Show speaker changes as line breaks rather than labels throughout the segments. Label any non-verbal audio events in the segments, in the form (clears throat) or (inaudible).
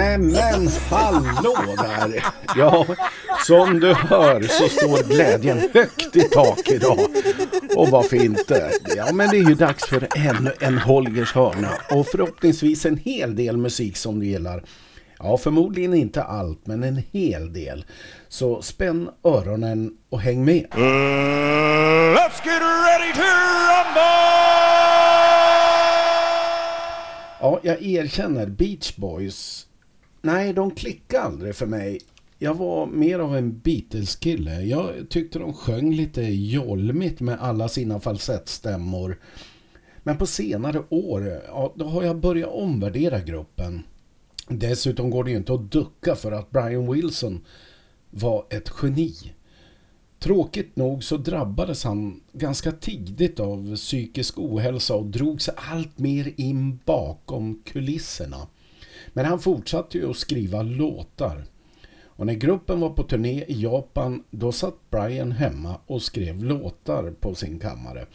Nämen hallå där! Ja, som du hör så står glädjen högt i tak idag. Och varför inte? Ja, men det är ju dags för ännu en Holgers hörna. Och förhoppningsvis en hel del musik som du gillar. Ja, förmodligen inte allt, men en hel del. Så spänn öronen och häng med. Uh, let's get ready to rumble! Ja, jag erkänner Beach Boys. Nej, de klickade aldrig för mig. Jag var mer av en Beatles-kille. Jag tyckte de sjöng lite jolmigt med alla sina falsettstämmor. Men på senare år, ja, då har jag börjat omvärdera gruppen. Dessutom går det ju inte att ducka för att Brian Wilson var ett geni. Tråkigt nog så drabbades han ganska tidigt av psykisk ohälsa och drog sig allt mer in bakom kulisserna. Men han fortsatte ju att skriva låtar. Och när gruppen var på turné i Japan då satt Brian hemma och skrev låtar på sin kammare.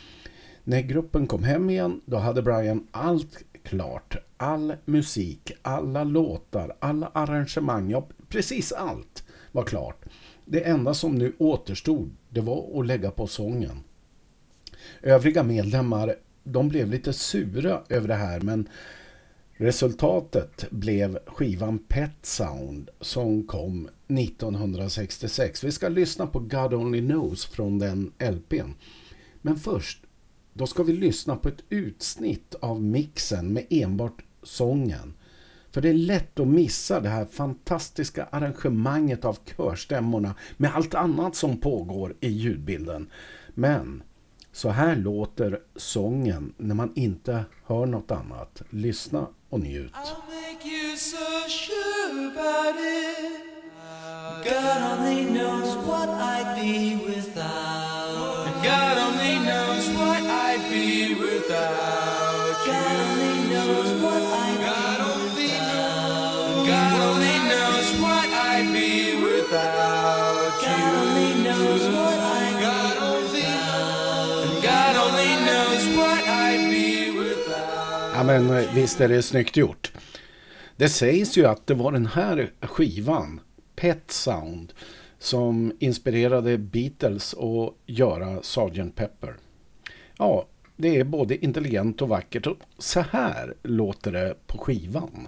När gruppen kom hem igen då hade Brian allt klart. All musik, alla låtar, alla arrangemang, ja precis allt var klart. Det enda som nu återstod det var att lägga på sången. Övriga medlemmar de blev lite sura över det här men resultatet blev skivan Pet Sound som kom 1966. Vi ska lyssna på God Only Knows från den LPn. Men först då ska vi lyssna på ett utsnitt av mixen med enbart sången. För det är lätt att missa det här fantastiska arrangemanget av körstämmorna med allt annat som pågår i ljudbilden. Men så här låter sången när man inte hör något annat. Lyssna och njut. I'll make you so sure about it God only knows what I'd be without. God only knows what I'd be without. Men eh, visst är det snyggt gjort. Det sägs ju att det var den här skivan, Pet Sound, som inspirerade Beatles att göra Sgt. Pepper. Ja, det är både intelligent och vackert. Så här låter det på skivan.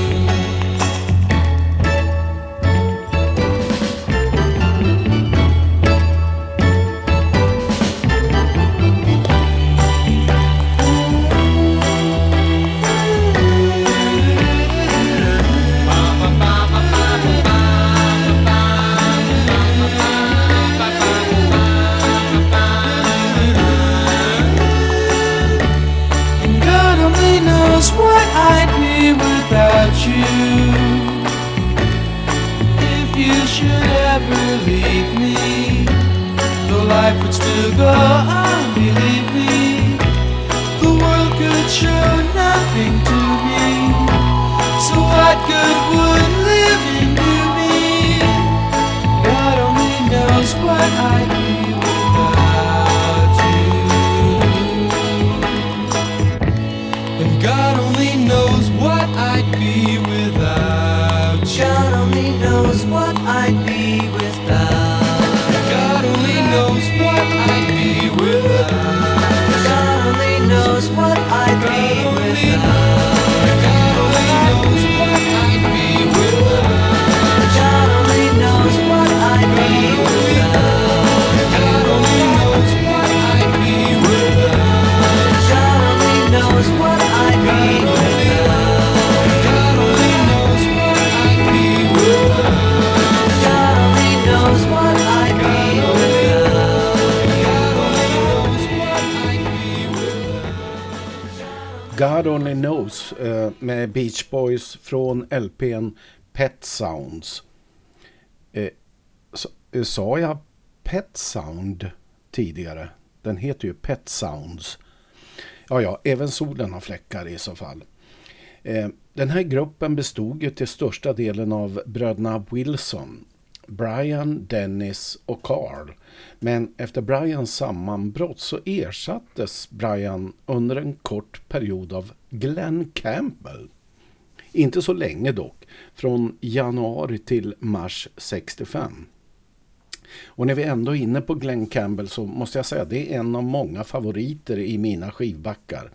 go. God Only Knows eh, med Beach Boys från LPn Pet Sounds. Eh, eh, sa jag Pet Sound tidigare? Den heter ju Pet Sounds. Ja, ja, även solen har fläckar i så fall. Eh, den här gruppen bestod ju till största delen av bröderna Wilson. Brian, Dennis och Carl. Men efter Brians sammanbrott så ersattes Brian under en kort period av Glenn Campbell. Inte så länge dock, från januari till mars 65. Och när vi ändå är inne på Glenn Campbell så måste jag säga att det är en av många favoriter i mina skivbackar.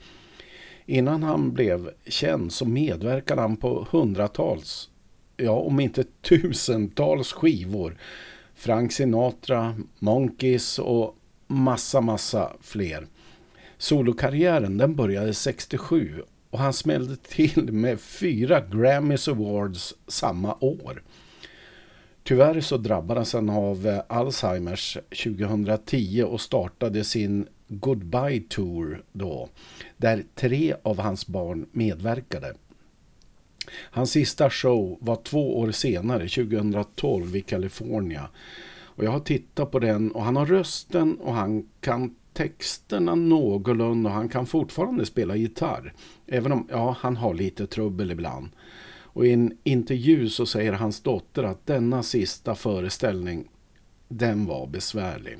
Innan han blev känd så medverkade han på hundratals, ja om inte tusentals skivor. Frank Sinatra, Monkeys och massa massa fler. Solokarriären den började 67 och han smällde till med fyra Grammys Awards samma år. Tyvärr så drabbades han av eh, Alzheimers 2010 och startade sin Goodbye Tour då, där tre av hans barn medverkade. Hans sista show var två år senare, 2012 i California. Och jag har tittat på den och han har rösten och han kan texterna någorlunda och han kan fortfarande spela gitarr. Även om ja, han har lite trubbel ibland. Och i en intervju så säger hans dotter att denna sista föreställning, den var besvärlig.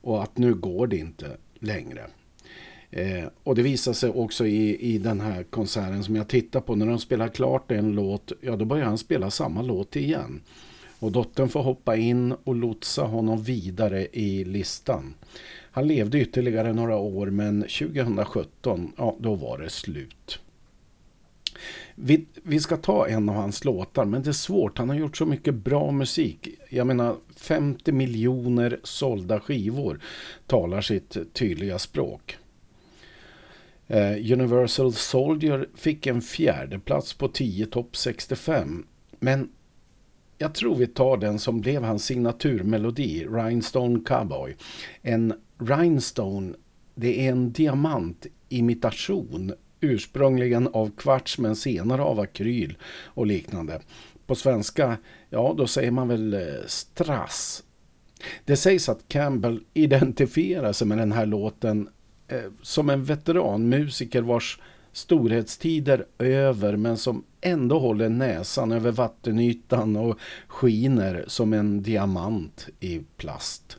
Och att nu går det inte längre. Eh, och det visar sig också i, i den här konserten som jag tittar på. När de spelar klart en låt, ja då börjar han spela samma låt igen. Och dottern får hoppa in och lotsa honom vidare i listan. Han levde ytterligare några år men 2017, ja då var det slut. Vi, vi, ska ta en av hans låtar men det är svårt. Han har gjort så mycket bra musik. Jag menar 50 miljoner sålda skivor talar sitt tydliga språk. Eh, Universal Soldier fick en fjärde plats på 10 topp 65. Men jag tror vi tar den som blev hans signaturmelodi, Rhinestone Cowboy. En rhinestone, det är en diamantimitation ursprungligen av kvarts men senare av akryl och liknande. På svenska, ja då säger man väl eh, strass. Det sägs att Campbell identifierar sig med den här låten eh, som en veteranmusiker vars storhetstider över men som ändå håller näsan över vattenytan och skiner som en diamant i plast.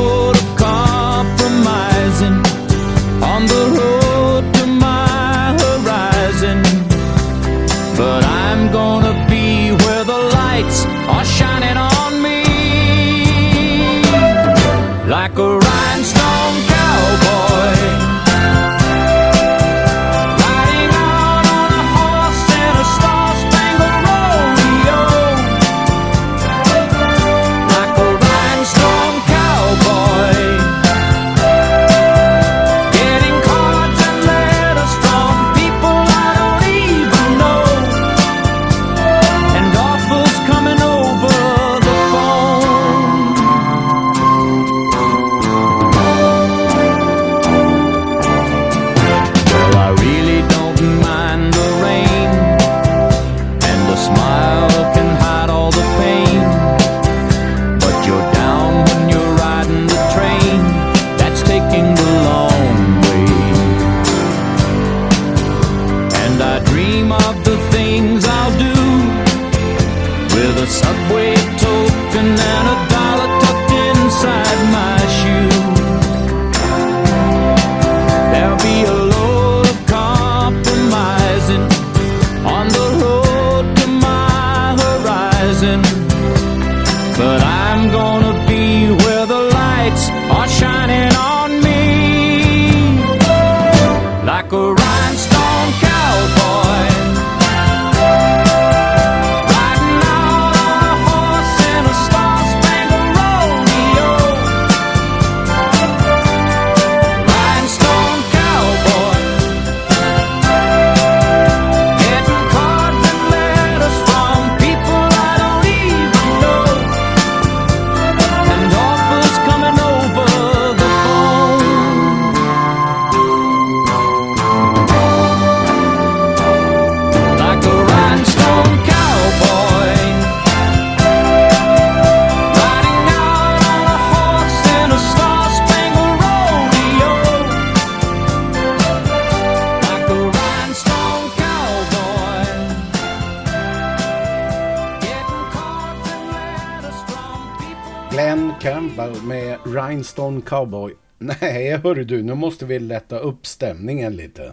Campbell med Rhinestone Cowboy. (laughs) Nej, hörru du, nu måste vi lätta upp stämningen lite.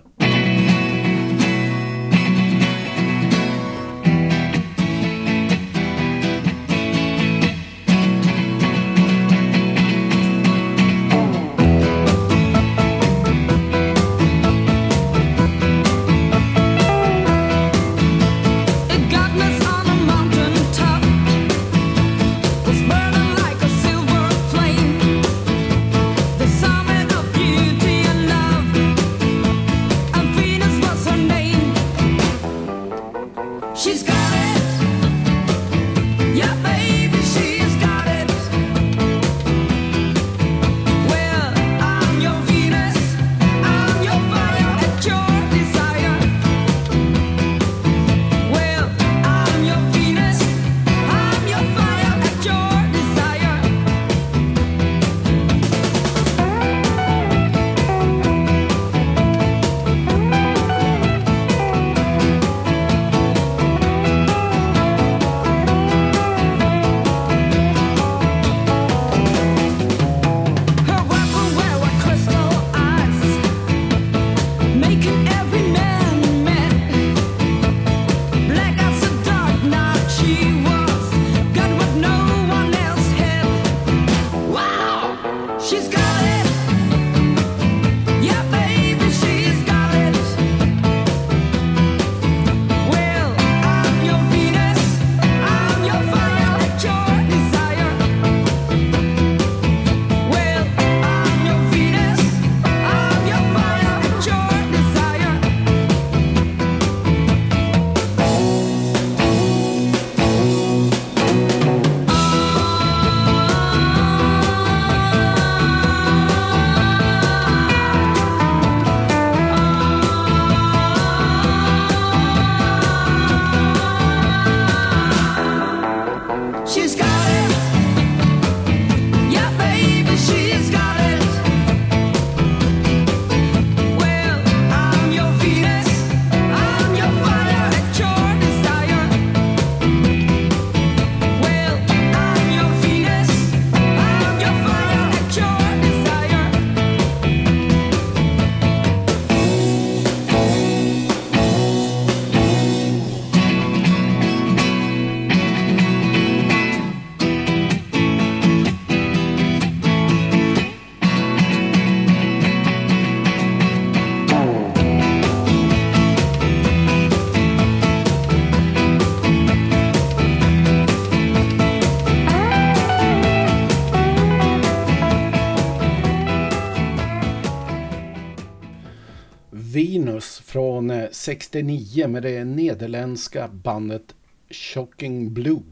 Venus från eh, 69 med det nederländska bandet Shocking Blue.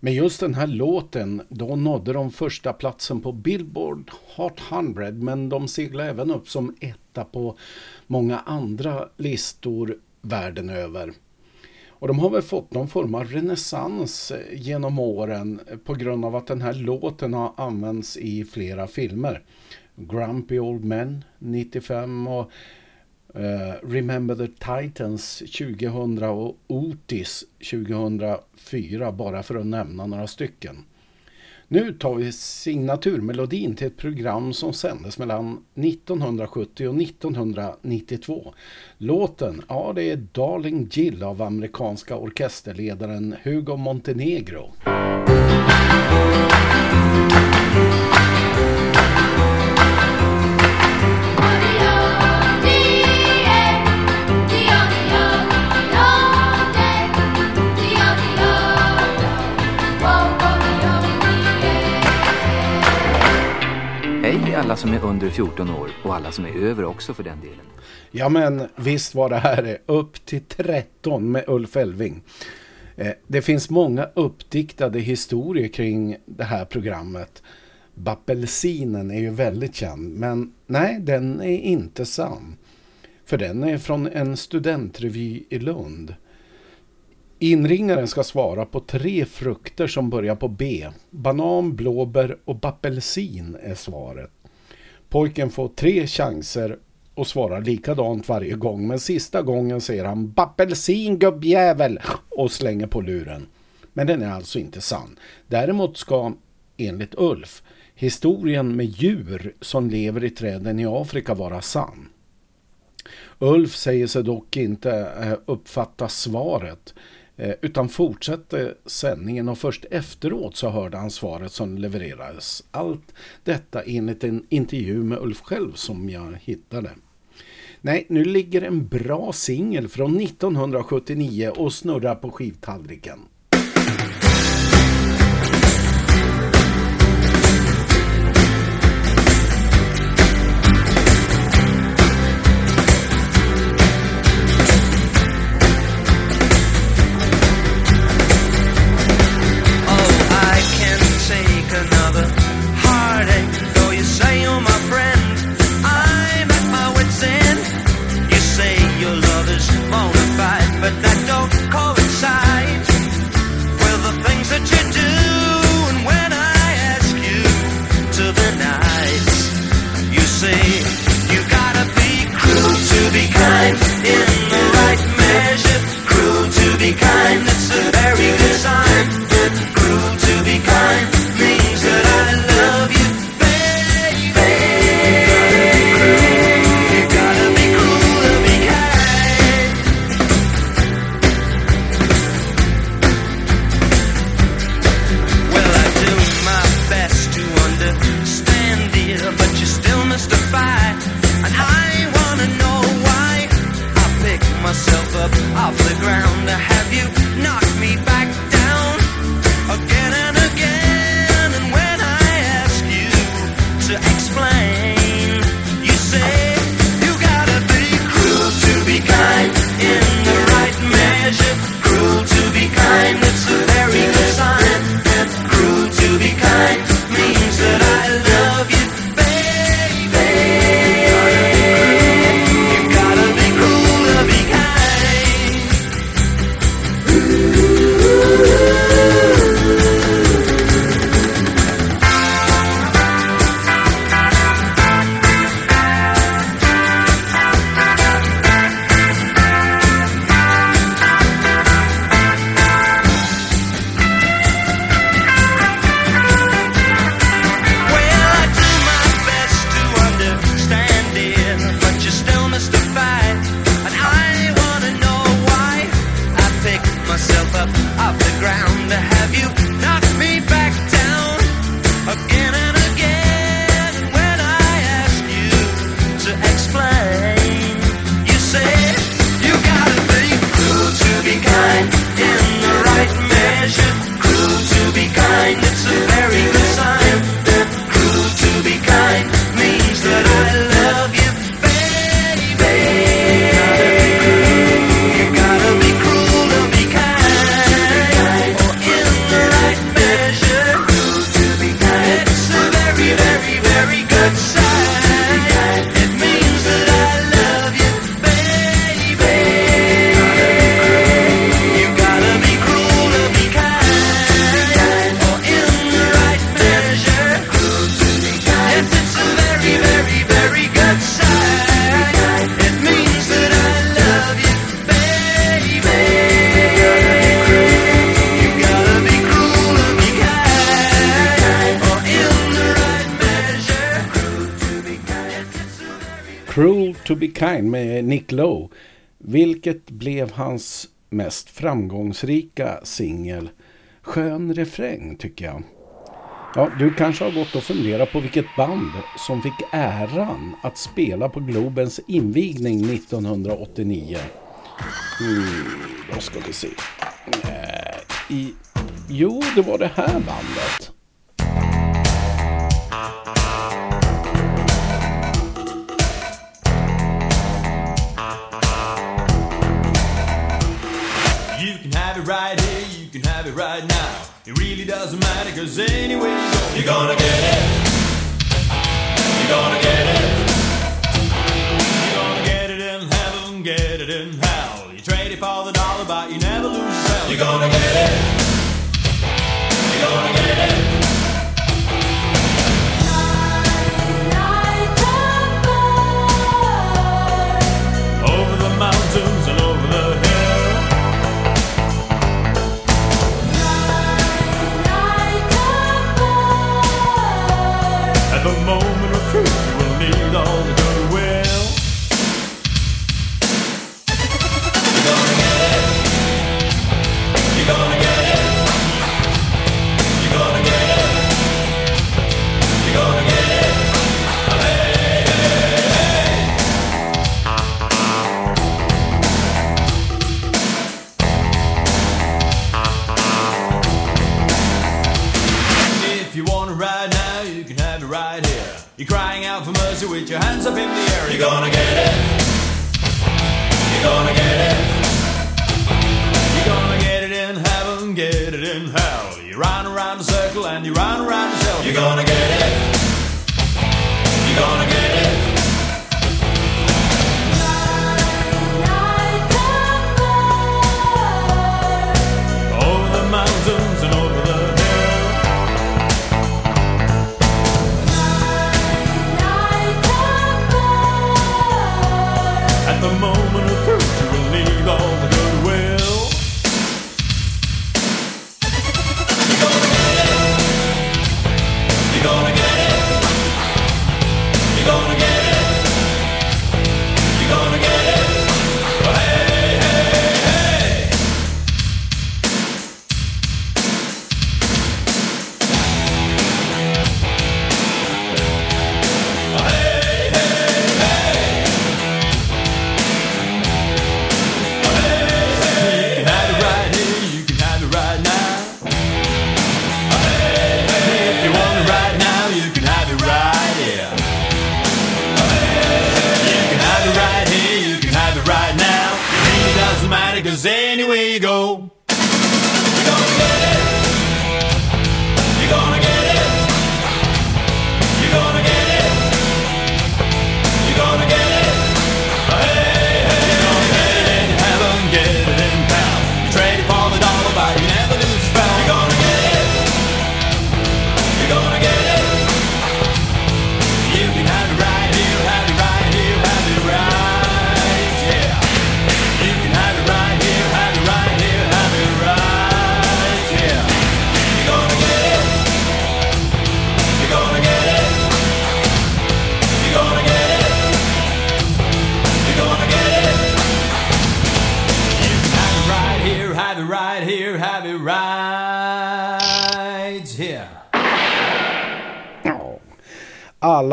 Med just den här låten då nådde de första platsen på Billboard Hot 100 men de seglade även upp som etta på många andra listor världen över. Och de har väl fått någon form av renässans eh, genom åren eh, på grund av att den här låten har använts i flera filmer. Grumpy Old Men 95 och Eh, Remember the Titans 2000 och Otis 2004 bara för att nämna några stycken. Nu tar vi signaturmelodin till ett program som sändes mellan 1970 och 1992. Låten, ja det är Darling Jill av amerikanska orkesterledaren Hugo Montenegro.
Alla som är under 14 år och alla som är över också för den delen.
Ja men visst var det här eh, upp till 13 med Ulf Elving. Eh, det finns många uppdiktade historier kring det här programmet. Bappelsinen är ju väldigt känd men nej den är inte sann. För den är från en studentrevy i Lund. Inringaren ska svara på tre frukter som börjar på B. Banan, blåbär och bappelsin är svaret. Pojken får tre chanser och svarar likadant varje gång. Men sista gången säger han bappelsin gubbjävel och slänger på luren. Men den är alltså inte sann. Däremot ska
enligt Ulf historien med djur som lever i träden i Afrika vara sann. Ulf säger sig dock inte eh, uppfatta svaret Eh, utan fortsatte sändningen och först efteråt så hörde han svaret som levererades. Allt detta enligt en intervju med Ulf själv som jag hittade. Nej, nu ligger en bra singel från 1979 och snurrar på skivtallriken. Vilket blev hans mest framgångsrika singel. Skön refräng tycker jag. Ja, du kanske har gått och funderat på vilket band som fick äran att spela på Globens invigning 1989. Mm, då ska vi se. Äh, i, jo, det var det här bandet. Right now. It really doesn't matter, cause anyway you're gonna get it. You're gonna get it. You're gonna get it in heaven, get it in hell. You trade it for the dollar, but you never lose yourself. You're gonna get it.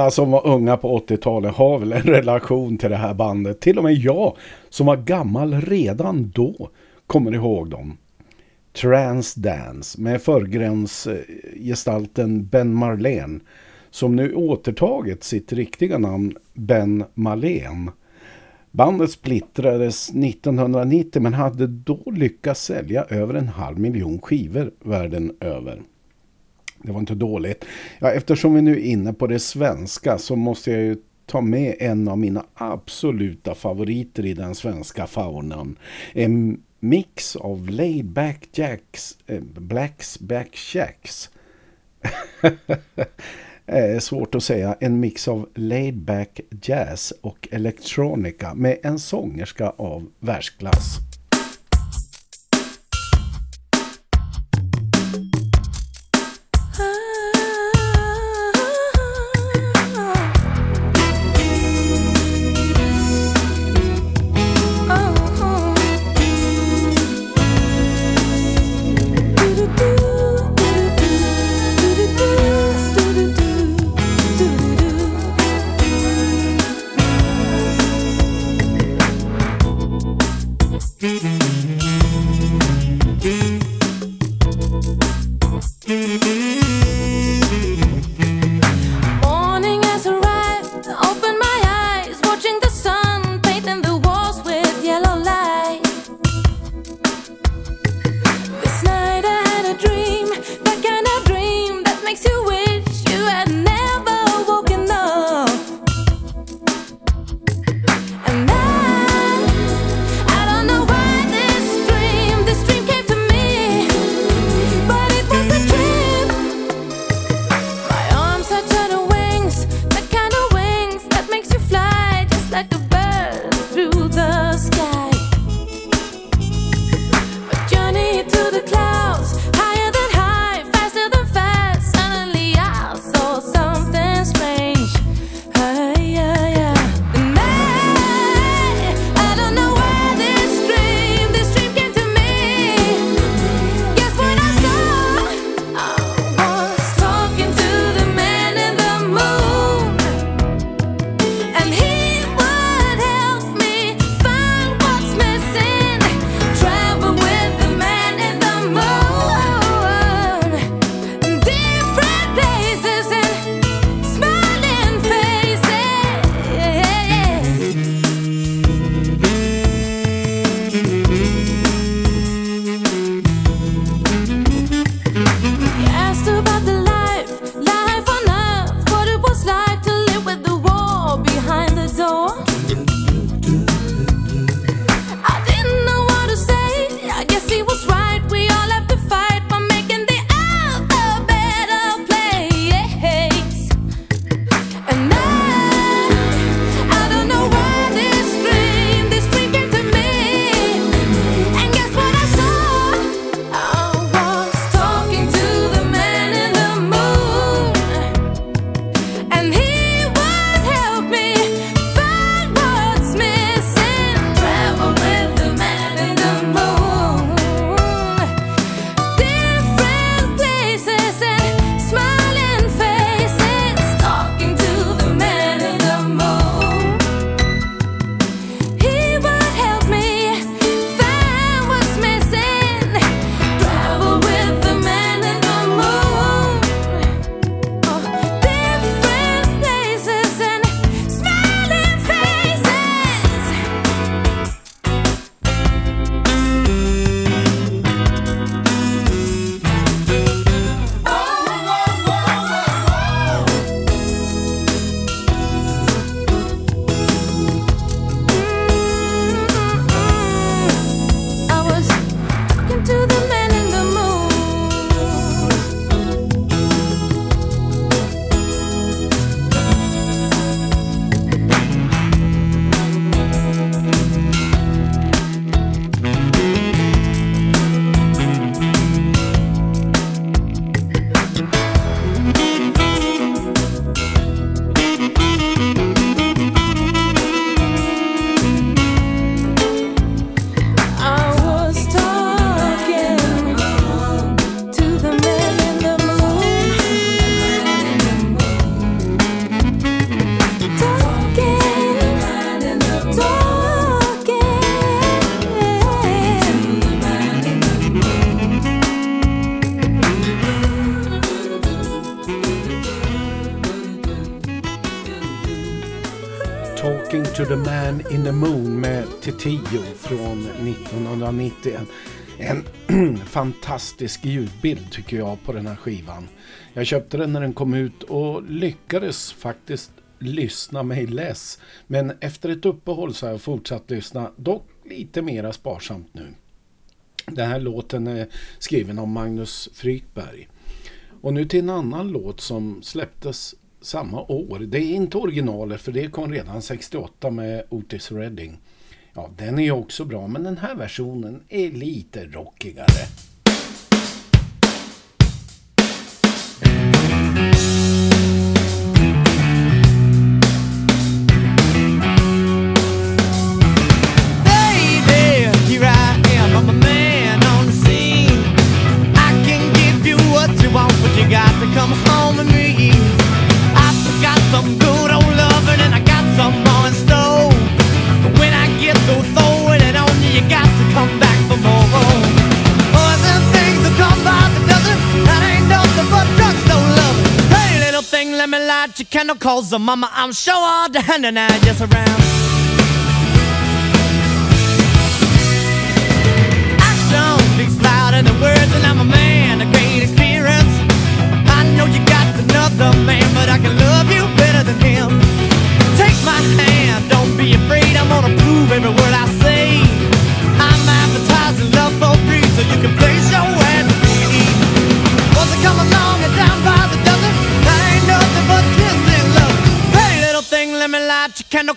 alla som var unga på 80-talet har väl en relation till det här bandet. Till och med jag som var gammal redan då kommer ihåg dem. Transdance med förgränsgestalten Ben Marlene som nu återtagit sitt riktiga namn Ben Marlene. Bandet splittrades 1990 men hade då lyckats sälja över en halv miljon skivor världen över. Det var inte dåligt. Ja, eftersom vi nu är inne på det svenska så måste jag ju ta med en av mina absoluta favoriter i den svenska faunan. En mix av Laid Jacks, eh, Blacks Back Jacks. (laughs) eh, svårt att säga, en mix av Laid Jazz och Electronica med en sångerska av världsklass. Man in the moon med Titio från 1990. En (clears throat) fantastisk ljudbild tycker jag på den här skivan. Jag köpte den när den kom ut och lyckades faktiskt lyssna mig less. Men efter ett uppehåll så har jag fortsatt lyssna, dock lite mera sparsamt nu. Den här låten är skriven av Magnus Frykberg. Och nu till en annan låt som släpptes samma år. Det är inte originalet för det kom redan 68 med Otis Redding. Ja, den är ju också bra men den här versionen är lite rockigare.
Light your candle, cause the mama, I'm sure all the hand and I just around. Action speaks louder than words,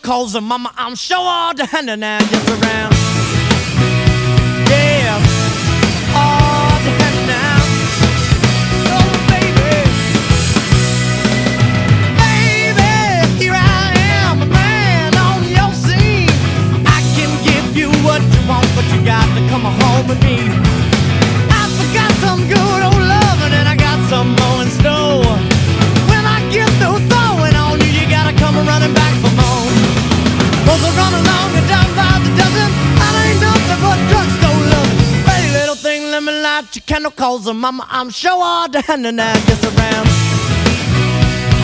cause the mama, I'm sure all the hand and just around. Light your candle, cause the mama, I'm sure all the hand and I just around.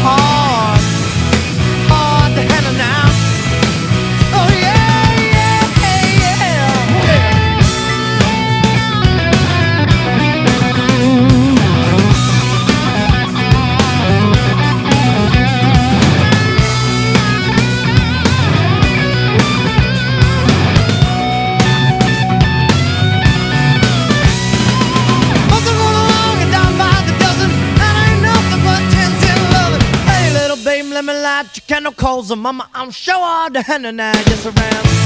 Hard, let me light your candle, cause the mama, I'm sure all the hand and I just around.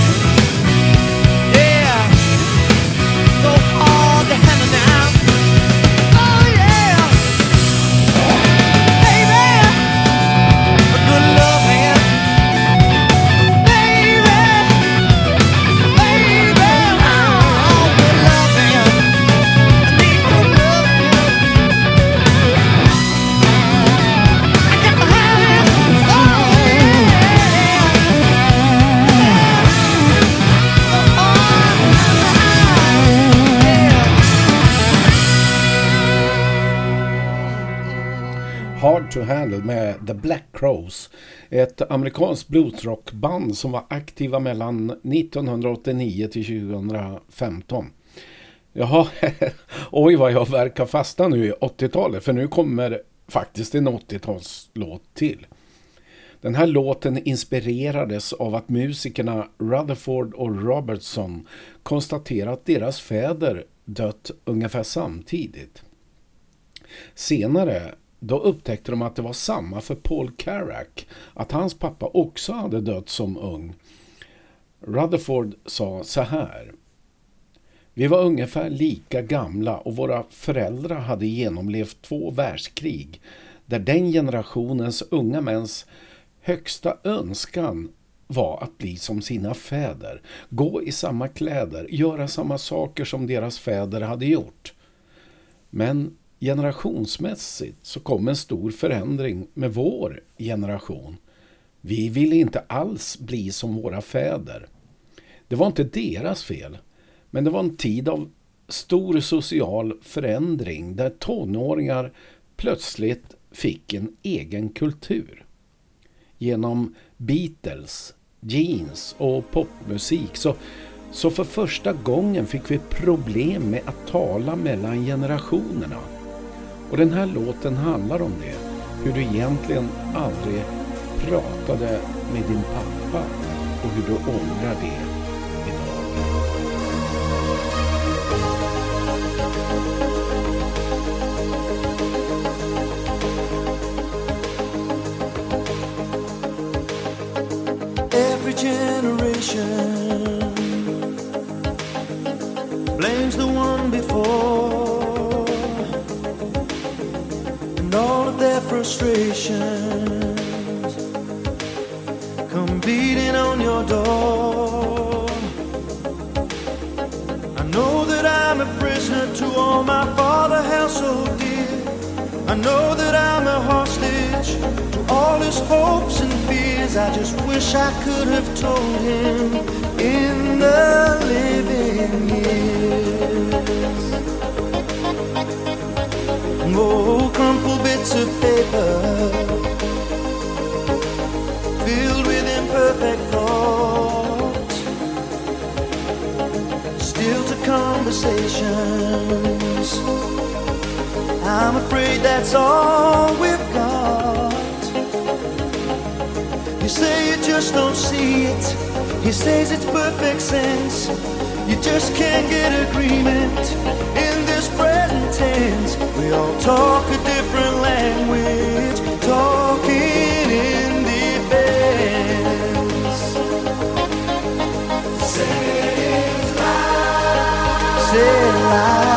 To Handle
med The Black Crows. Ett amerikanskt bluesrockband som var aktiva mellan 1989 till 2015. Jaha, (laughs) oj vad jag verkar fasta nu i 80-talet för nu kommer faktiskt en 80-talslåt till. Den här låten inspirerades av att musikerna Rutherford och Robertson konstaterat att deras fäder dött ungefär samtidigt. Senare då upptäckte de att det var samma för Paul Carrack, att hans pappa också hade dött som ung. Rutherford sa så här. Vi var ungefär lika gamla och våra föräldrar hade genomlevt två världskrig där den generationens unga mäns högsta önskan var att bli som sina fäder, gå i samma kläder, göra samma saker som deras fäder hade gjort. Men generationsmässigt så kom en stor förändring med vår generation. Vi ville inte alls bli som våra fäder. Det var inte deras fel, men det var en tid av stor social förändring där tonåringar plötsligt fick en egen kultur. Genom Beatles, jeans och popmusik så, så för första gången fick vi problem med att tala mellan generationerna. Och den här låten handlar om det. Hur du egentligen aldrig pratade med din pappa och hur du ångrar det idag.
frustrations come beating on your door. I know that I'm a prisoner to all my father held so dear. I know that I'm a hostage to all his hopes and fears. I just wish I could have told him in the living years more crumpled bits of paper filled with imperfect thoughts, still to conversations. I'm afraid that's all we've got. You say you just don't see it. He says it's perfect sense. You just can't get agreement. In intense. We all talk a different language, talking in defense. Say it loud. Say it loud.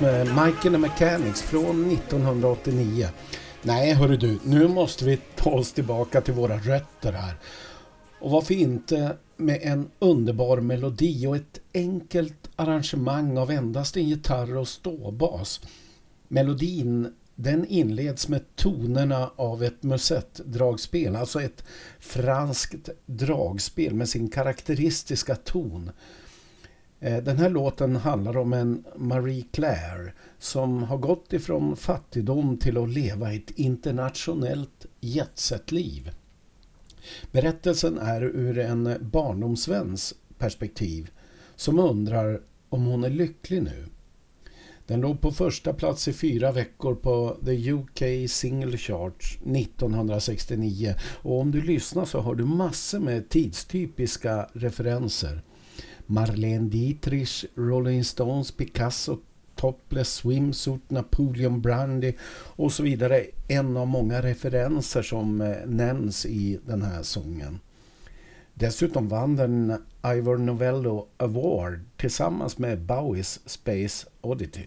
Mike and the Mechanics från 1989. Nej, hörru du, nu måste vi ta oss tillbaka till våra rötter här. Och varför inte med en underbar melodi och ett enkelt arrangemang av endast en gitarr och ståbas. Melodin den inleds med tonerna av ett musettdragspel, alltså ett franskt dragspel med sin karaktäristiska ton. Eh, den här låten handlar om en Marie Claire som har gått ifrån fattigdom till att leva ett internationellt jetset-liv. Berättelsen är ur en barndomsväns perspektiv som undrar om hon är lycklig nu. Den låg på första plats i fyra veckor på The UK Single Charts 1969 och om du lyssnar så har du massor med tidstypiska referenser. Marlene Dietrich, Rolling Stones, Picasso, Topless Swimsuit, Napoleon Brandy och så vidare. En av många referenser som eh, nämns i den här sången. Dessutom vann den Ivor Novello Award tillsammans med Bowies Space Oddity.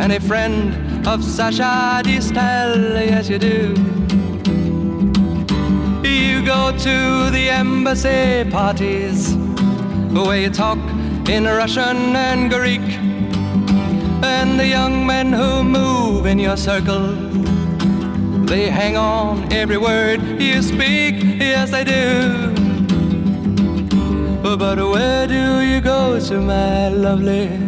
and a friend of Sasha Distel, yes you do. You go to the embassy parties where you talk in Russian and Greek, and the young men who move in your circle. They hang on every word you speak, yes they do. But where do you go to, my lovely,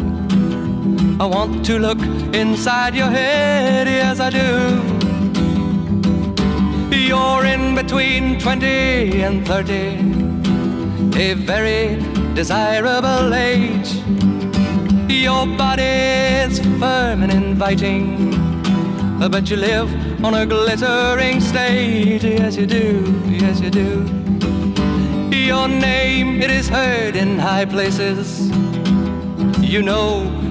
I want to look inside your head, yes, I do. You're in between 20 and 30, a very desirable age. Your body's firm and inviting, but you live on a glittering stage. Yes, you do, yes, you do. Your name, it is heard in high places. You know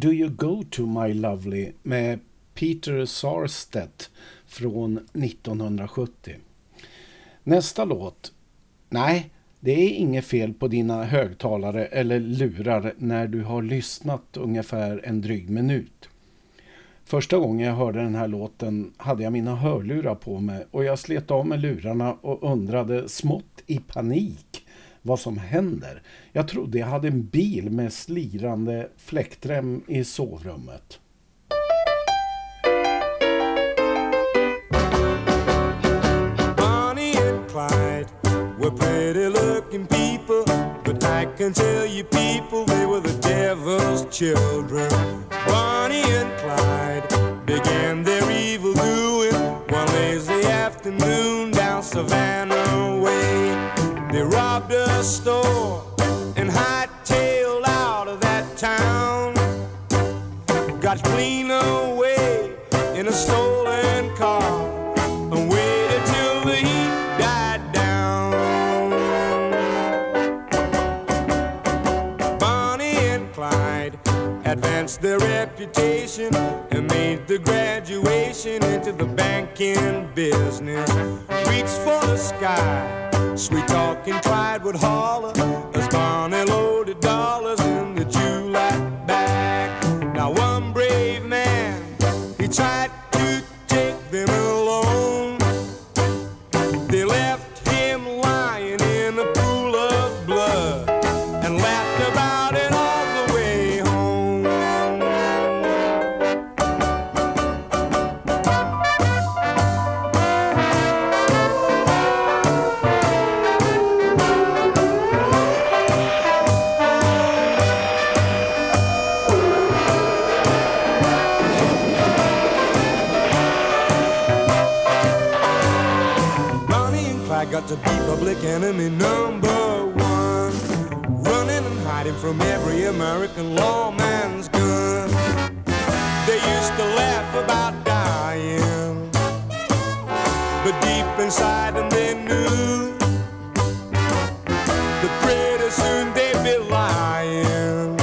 do you go to my lovely med Peter Sarstedt från 1970. Nästa låt. Nej, det är inget fel på dina högtalare eller lurar när du har lyssnat ungefär en dryg minut. Första gången jag hörde den här låten hade jag mina hörlurar på mig och jag slet av med lurarna och undrade smått i panik vad som händer. Jag trodde jag hade en bil med slirande fläktrem i sovrummet.
Bonnie and Clyde were pretty looking people, but I can tell you people they were the devil's children. Bonnie and Clyde began their evil doing one lazy afternoon down Savannah They robbed a store and hightailed out of that town. Got clean away in a stolen car and waited till the heat died down. Bonnie and Clyde advanced their reputation and made the graduation into the banking business. Reached for the sky, sweet talking Clyde would holler as Bonnie loaded dollars in the July bag. Now one brave man, he tried lawman's gun. They used to laugh about dying. But deep inside them they knew that pretty soon they'd be lying.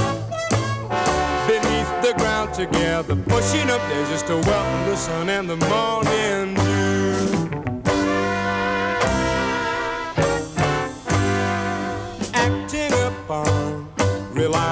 Beneath the ground together, pushing up there just to welcome the sun and the morning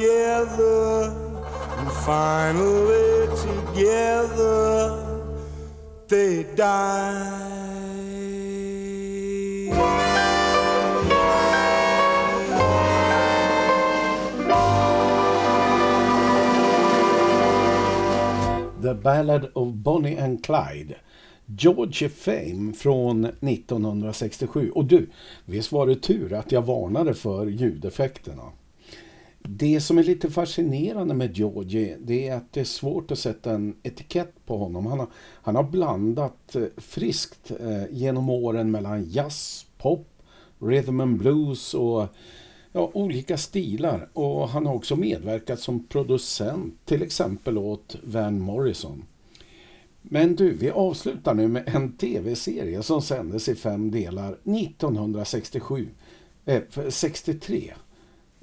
together, and finally together they die.
The Ballad of Bonnie and Clyde. George Fame från 1967. Och du, visst var det tur att jag varnade för ljudeffekterna? Det som är lite fascinerande med Georgie det är att det är svårt att sätta en etikett på honom. Han har, han har blandat eh, friskt eh, genom åren mellan jazz, pop, rhythm and blues och ja, olika stilar. Och han har också medverkat som producent till exempel åt Van Morrison. Men du, vi avslutar nu med en tv-serie som sändes i fem delar 1967. Eh, 63.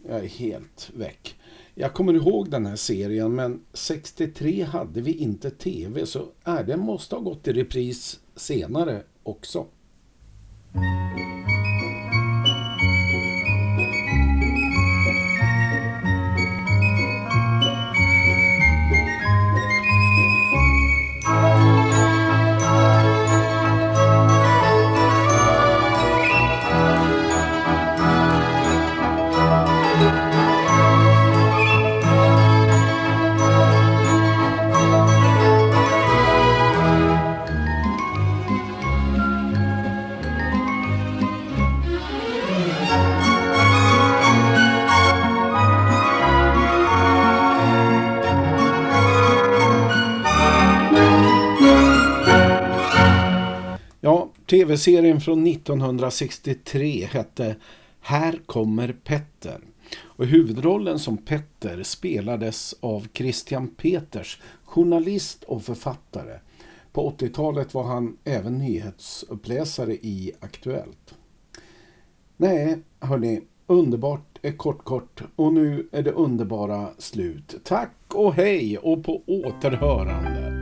Jag är helt väck. Jag kommer ihåg den här serien men 63 hade vi inte tv så äh, den måste ha gått i repris senare också. Tv-serien från 1963 hette Här kommer Petter. Och huvudrollen som Petter spelades av Christian Peters, journalist och författare. På 80-talet var han även nyhetsuppläsare i Aktuellt. Nej, hörni, underbart är kort kort och nu är det underbara slut. Tack och hej och på återhörande.